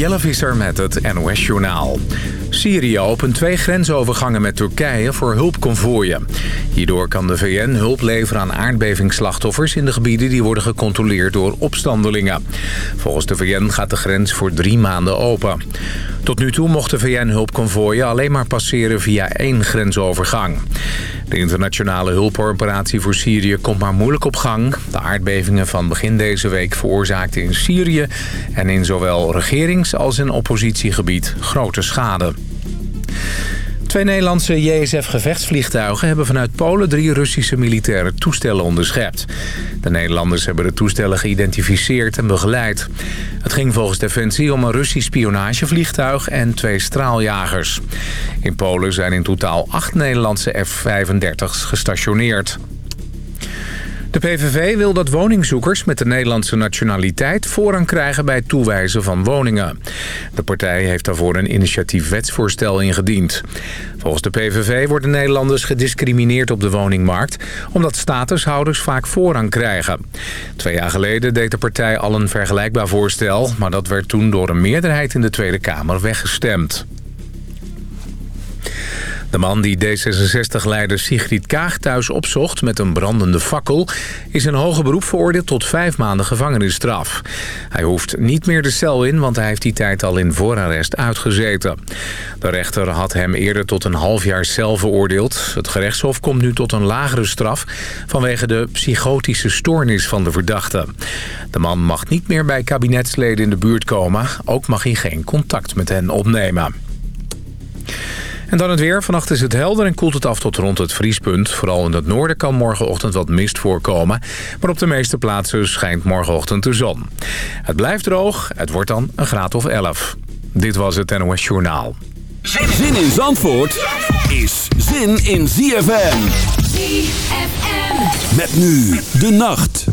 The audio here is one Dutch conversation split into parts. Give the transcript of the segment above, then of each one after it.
Jelle Visser met het NOS-journaal. Syrië opent twee grensovergangen met Turkije voor hulpconvooien. Hierdoor kan de VN hulp leveren aan aardbevingsslachtoffers... in de gebieden die worden gecontroleerd door opstandelingen. Volgens de VN gaat de grens voor drie maanden open. Tot nu toe mochten VN-hulpconvooien alleen maar passeren via één grensovergang. De internationale hulpoperatie voor Syrië komt maar moeilijk op gang. De aardbevingen van begin deze week veroorzaakten in Syrië... en in zowel regerings- als in oppositiegebied grote schade. Twee Nederlandse JSF-gevechtsvliegtuigen hebben vanuit Polen drie Russische militaire toestellen onderschept. De Nederlanders hebben de toestellen geïdentificeerd en begeleid. Het ging volgens Defensie om een Russisch spionagevliegtuig en twee straaljagers. In Polen zijn in totaal acht Nederlandse F-35's gestationeerd. De PVV wil dat woningzoekers met de Nederlandse nationaliteit voorrang krijgen bij het toewijzen van woningen. De partij heeft daarvoor een initiatief wetsvoorstel ingediend. Volgens de PVV worden Nederlanders gediscrimineerd op de woningmarkt... omdat statushouders vaak voorrang krijgen. Twee jaar geleden deed de partij al een vergelijkbaar voorstel... maar dat werd toen door een meerderheid in de Tweede Kamer weggestemd. De man die D66-leider Sigrid Kaag thuis opzocht met een brandende fakkel... is in hoger beroep veroordeeld tot vijf maanden gevangenisstraf. Hij hoeft niet meer de cel in, want hij heeft die tijd al in voorarrest uitgezeten. De rechter had hem eerder tot een half jaar cel veroordeeld. Het gerechtshof komt nu tot een lagere straf... vanwege de psychotische stoornis van de verdachte. De man mag niet meer bij kabinetsleden in de buurt komen. Ook mag hij geen contact met hen opnemen. En dan het weer. Vannacht is het helder en koelt het af tot rond het vriespunt. Vooral in het noorden kan morgenochtend wat mist voorkomen. Maar op de meeste plaatsen schijnt morgenochtend de zon. Het blijft droog. Het wordt dan een graad of 11. Dit was het NOS Journaal. Zin in Zandvoort is zin in ZFM. ZFM. Met nu de nacht.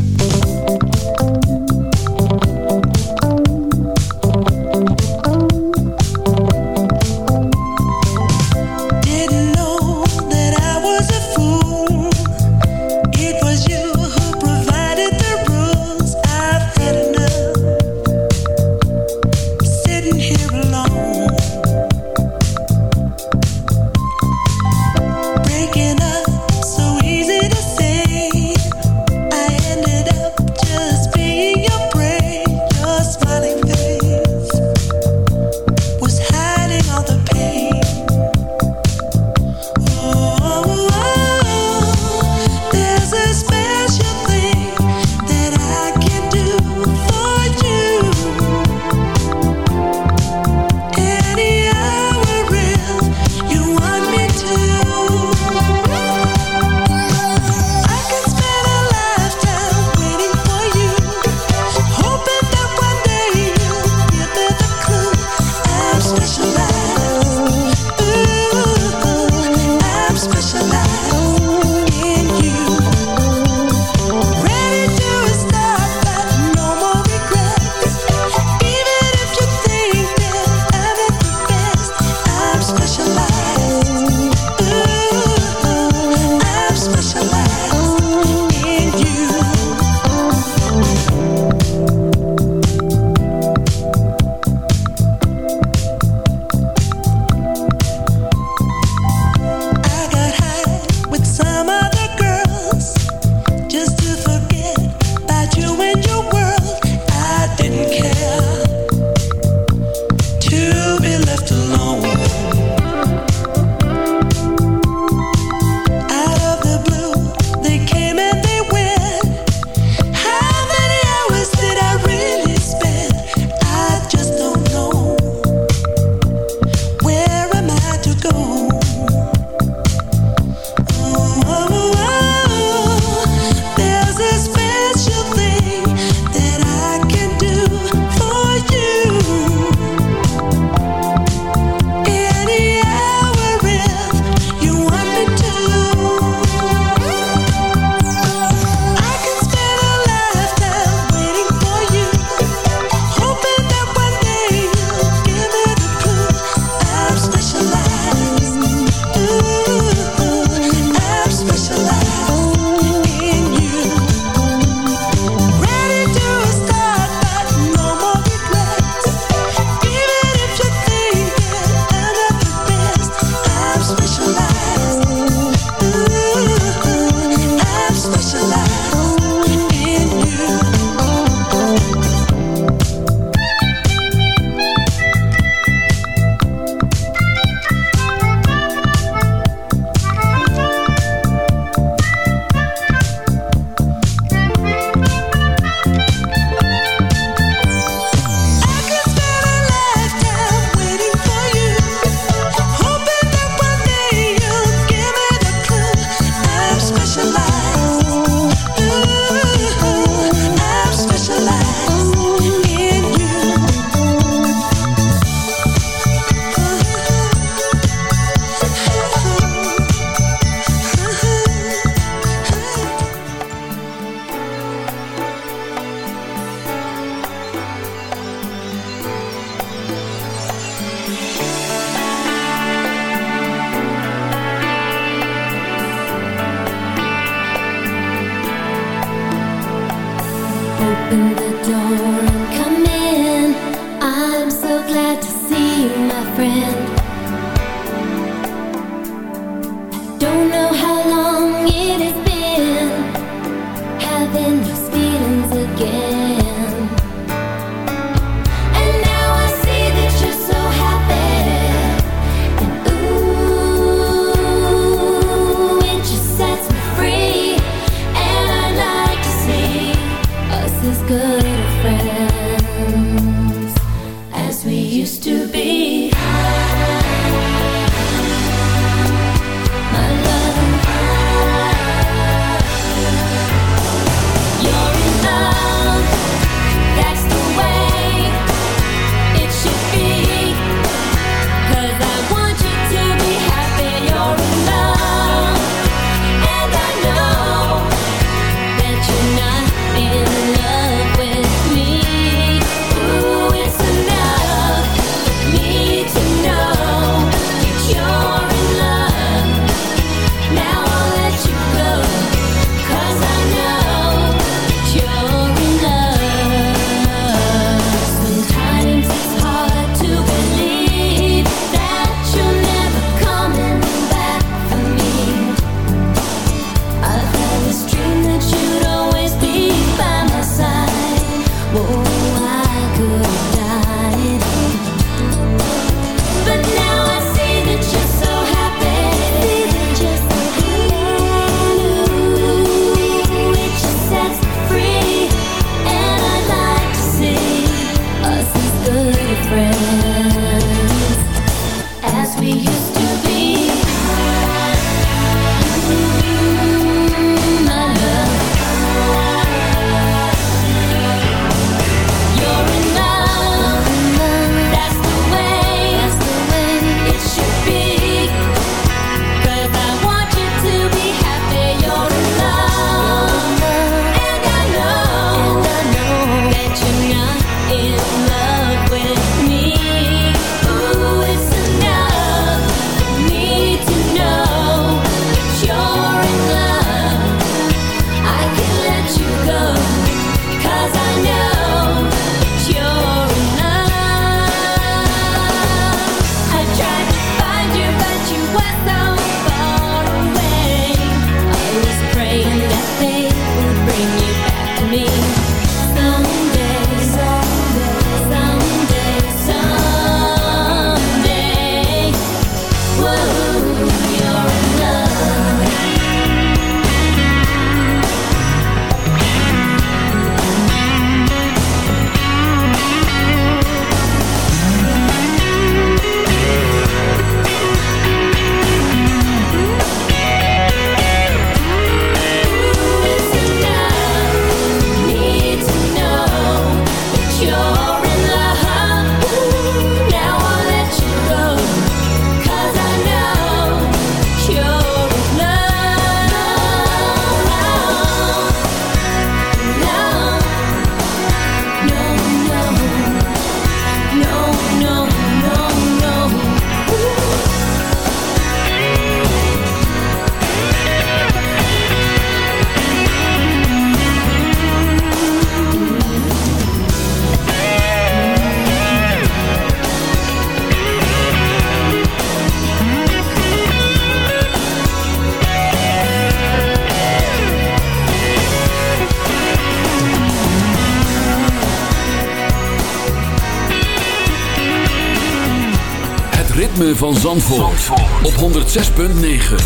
Zandvoort, op 106.9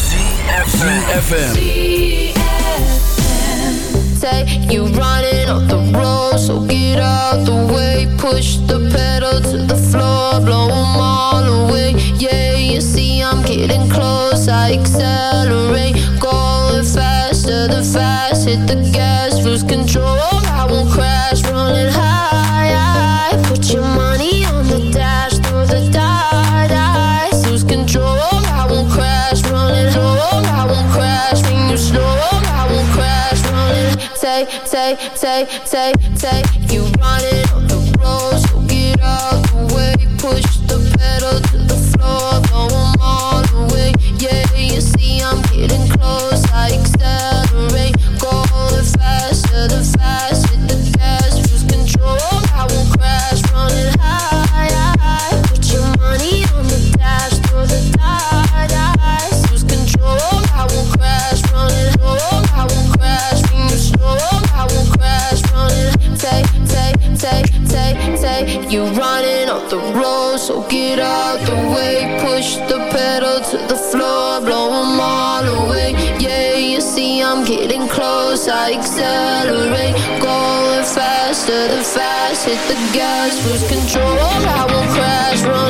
Fm Say you running on the road So get out the way. Push the pedal to the floor Blow them all away. Yeah, you see I'm getting close I accelerate. Going faster than fast Hit the gas, lose control I won't crash, running high Put your money say, say, say, say, you running. I accelerate. Going faster, the faster the gas. Lose control I will crash, run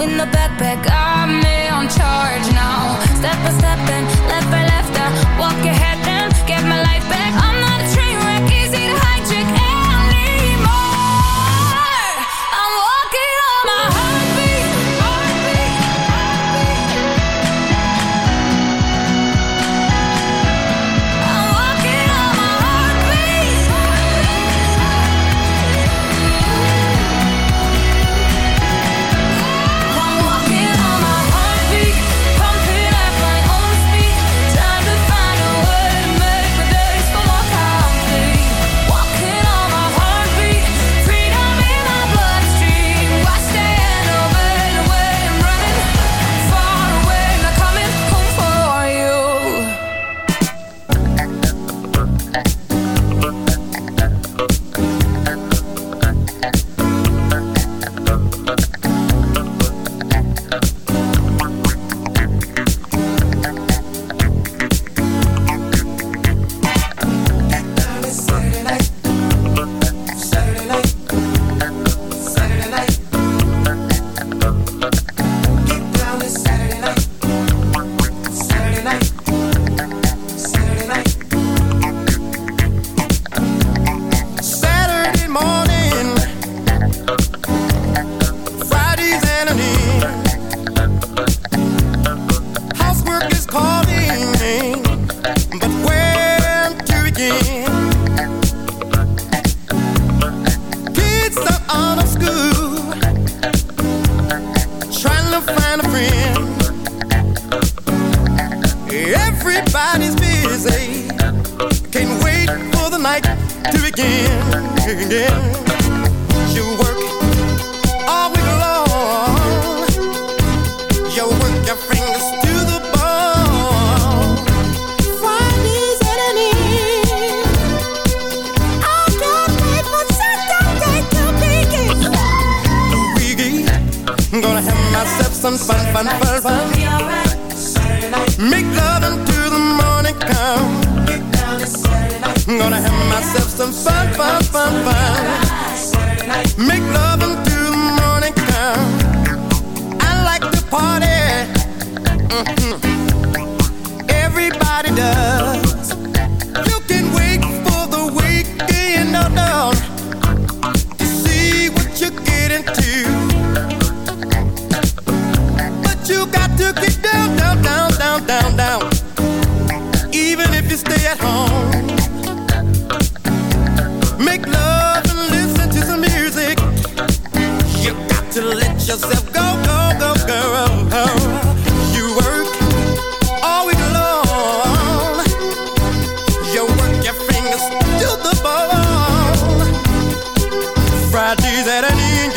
When the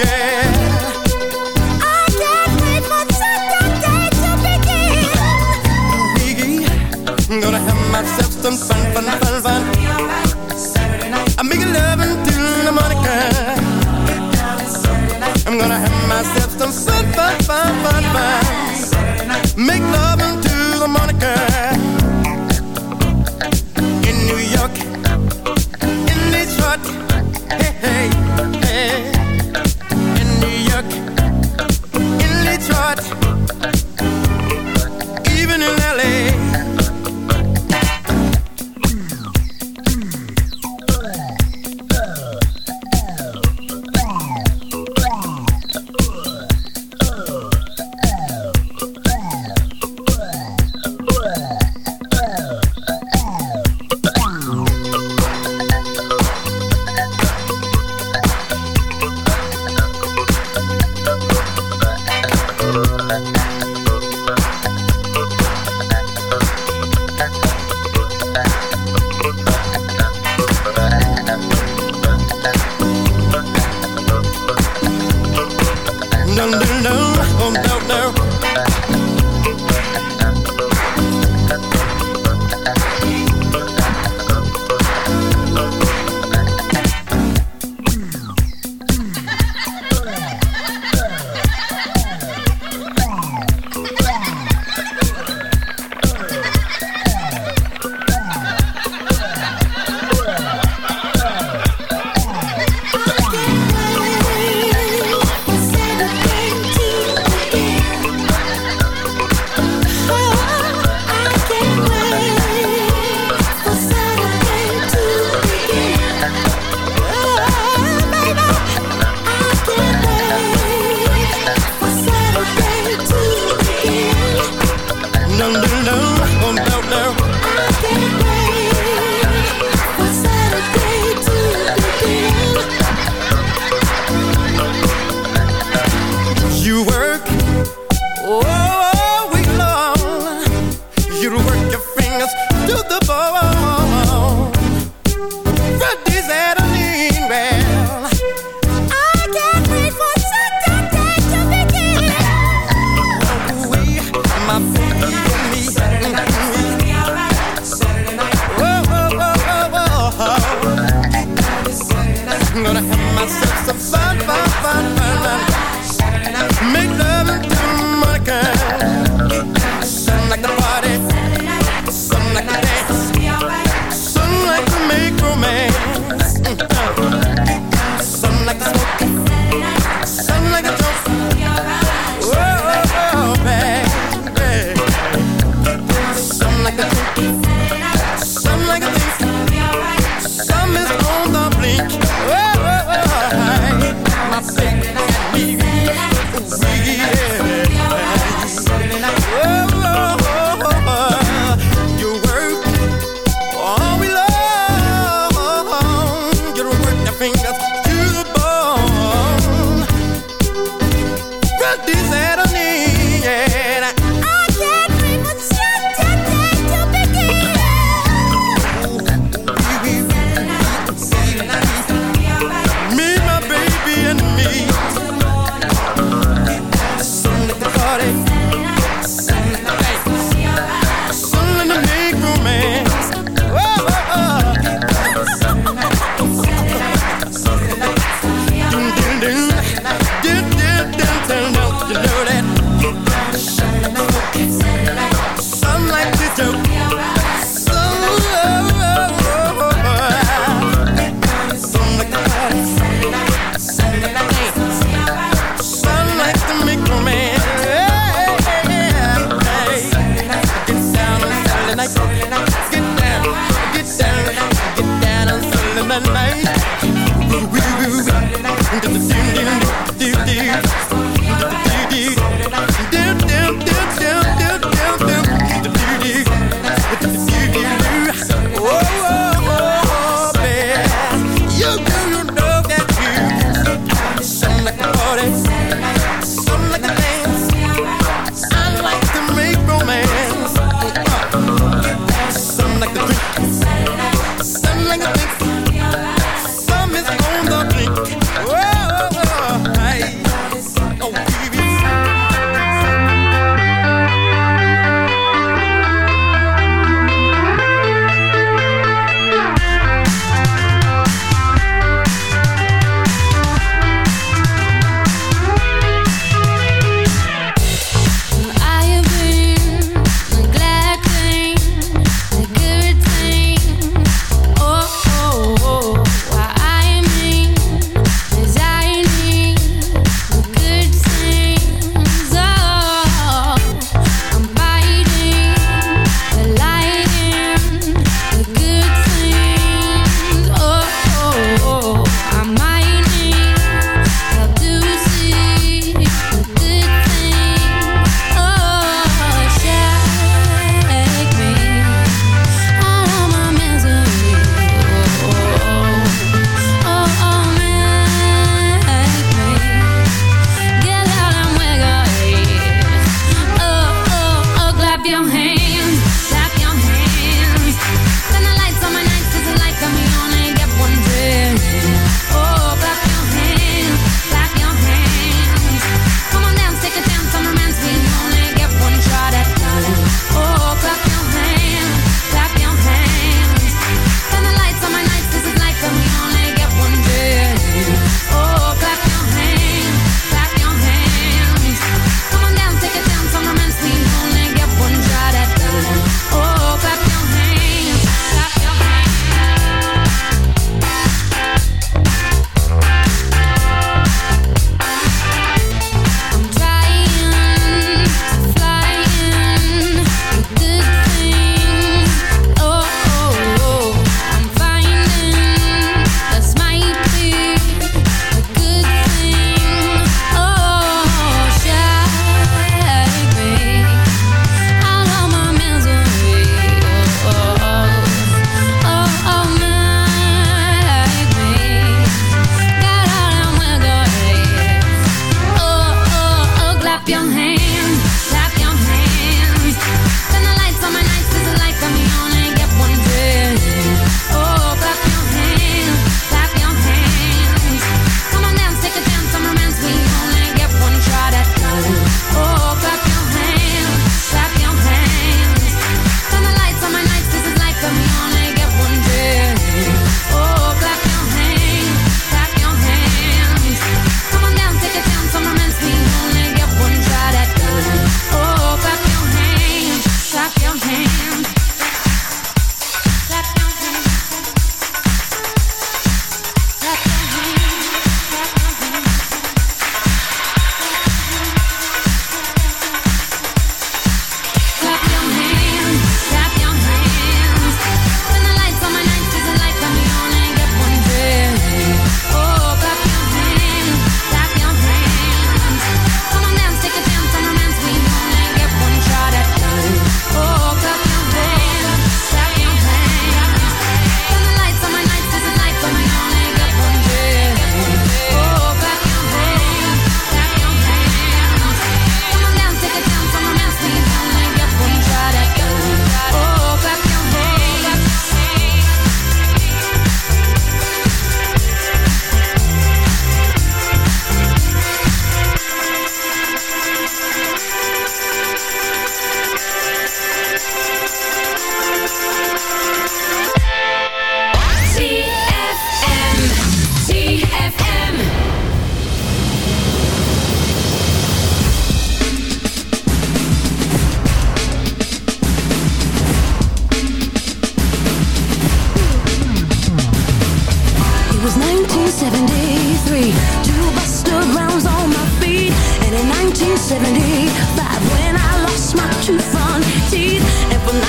yeah.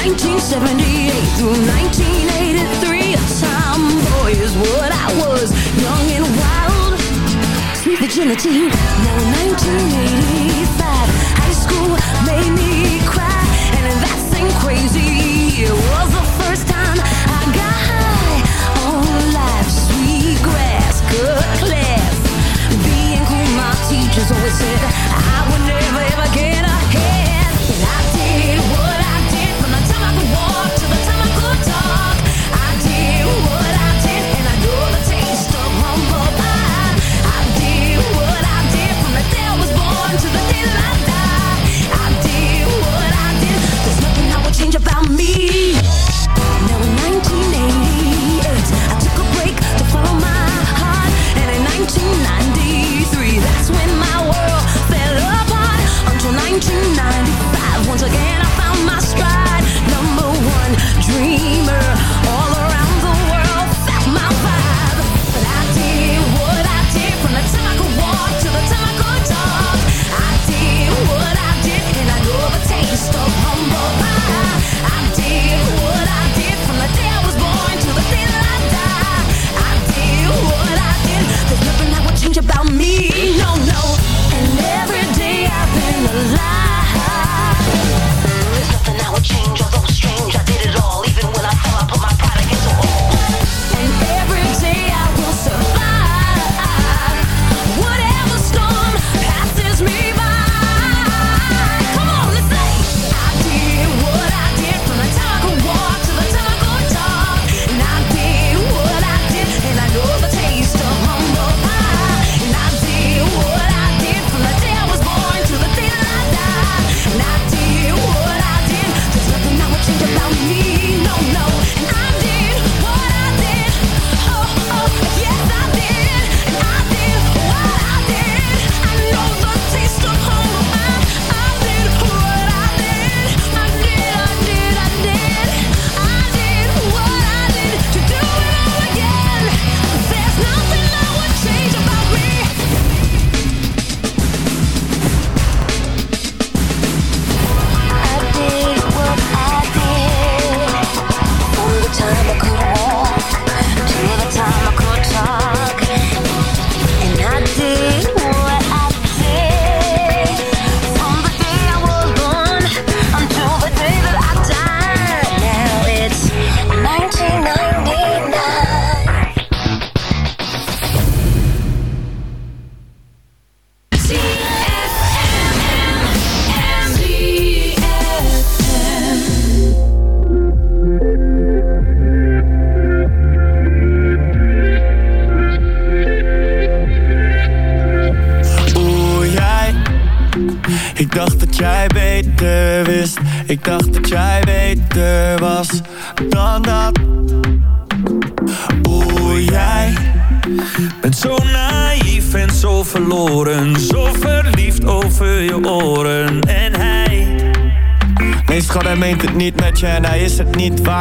1978 through 1983 A tomboy is what I was Young and wild. Sweet virginity Now 1985 1995 once again.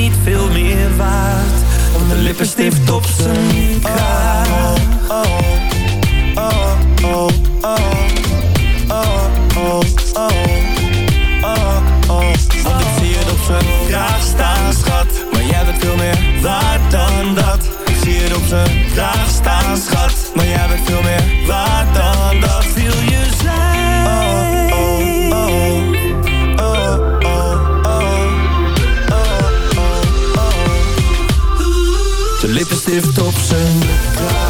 niet veel meer waard. Want de lippenstift op zijn kraag. Oh. oh, oh. stift op zijn kruis.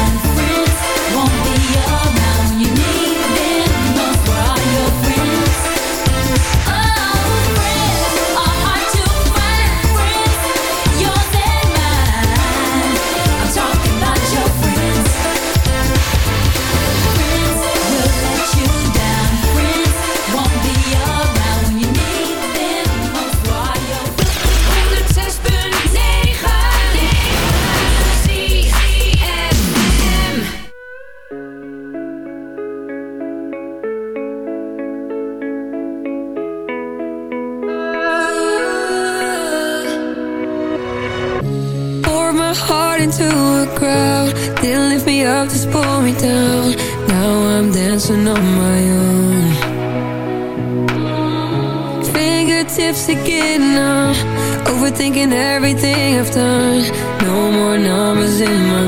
dancing on my own. Fingertips again Overthinking everything I've done. No more numbers in my